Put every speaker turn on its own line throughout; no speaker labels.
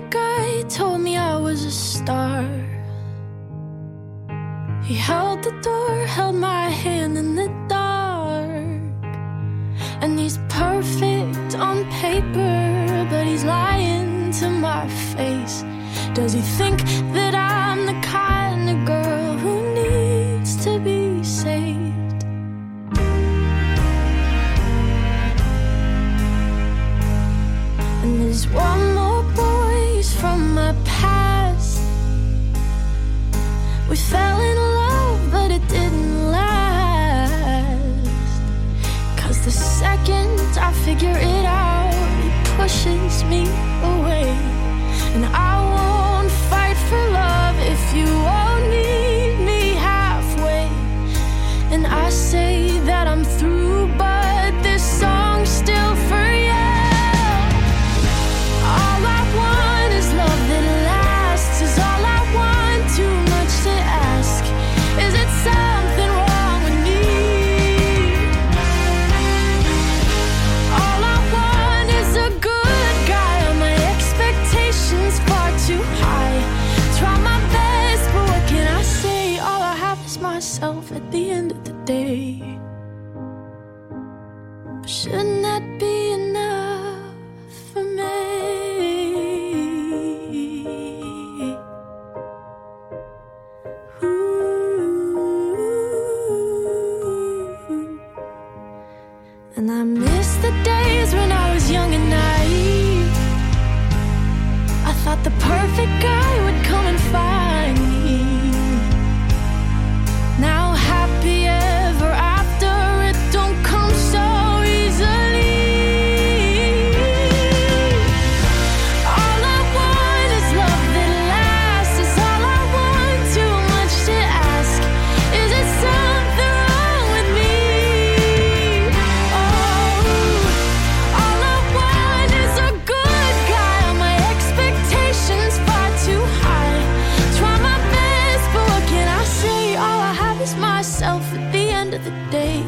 a guy, told me I was a star. He held the door, held my hand in the dark. And he's perfect on paper, but he's lying to my face. Does he think that I'm the kind of girl who needs to be saved? And there's one more We fell in love, but it didn't last. Cause the second I figure it out, it pushes me myself at the end of the day. Shouldn't that be enough for me? Ooh. And I miss the days when I was young and naive. I thought the perfect guy myself at the end of the day.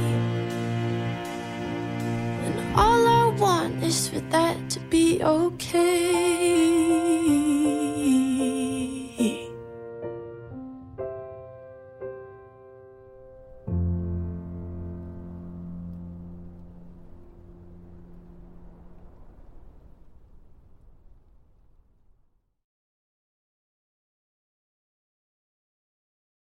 And all I want is for that to be okay.